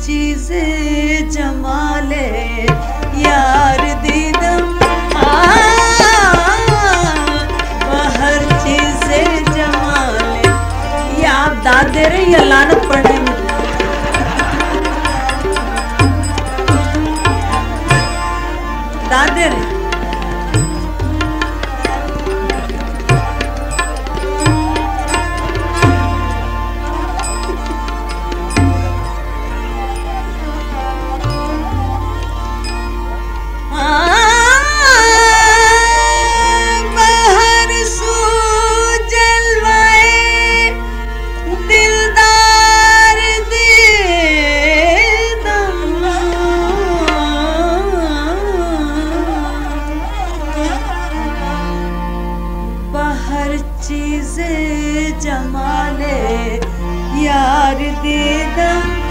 چیز جمال یار دیدم ہر چیز جمال یہ آپ داد رہے یا لانت پڑھ رہے داد دیدم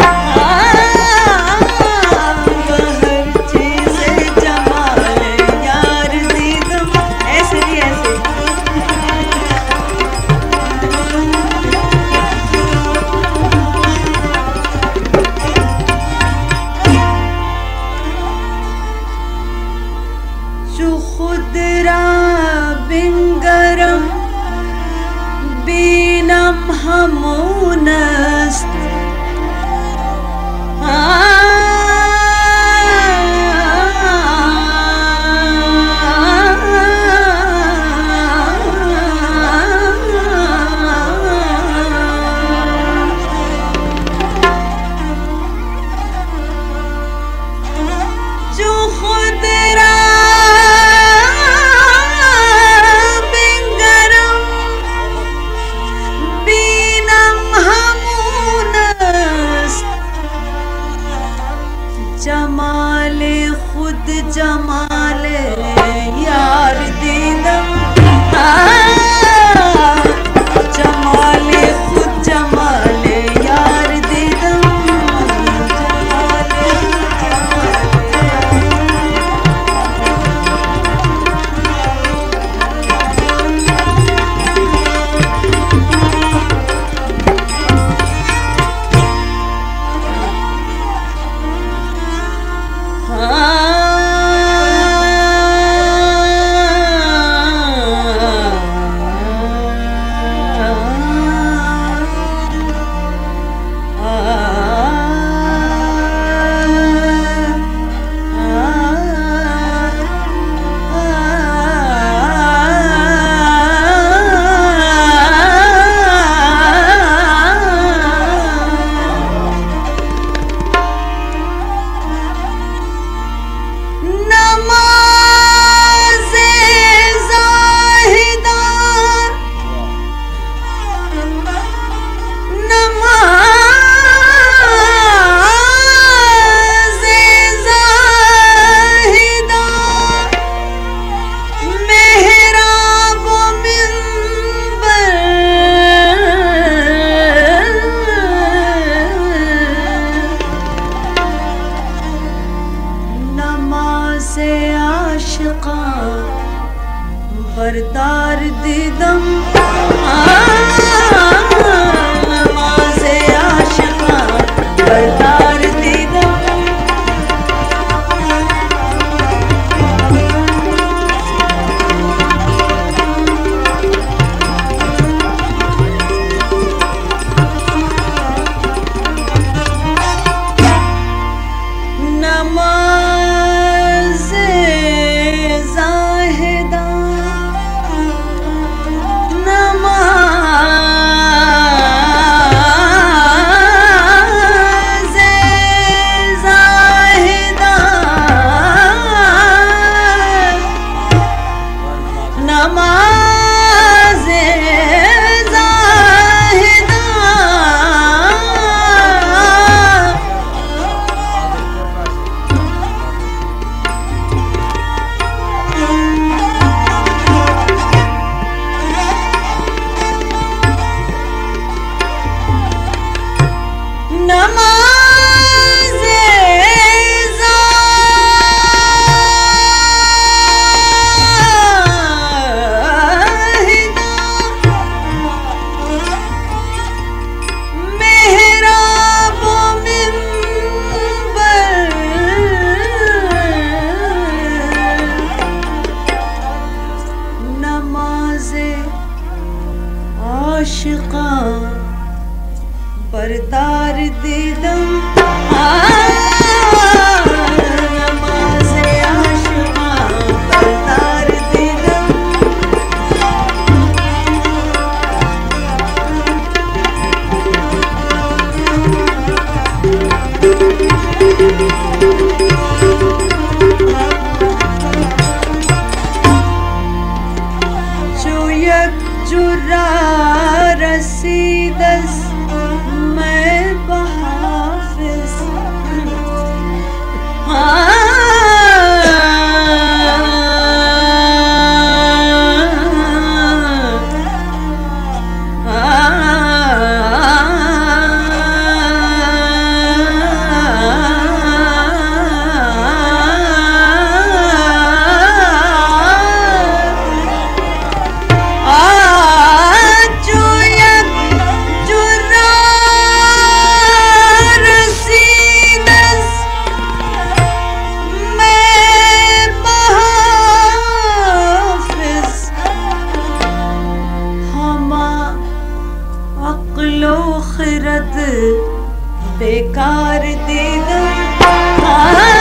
خبردار دیدم بیکار دے بیکار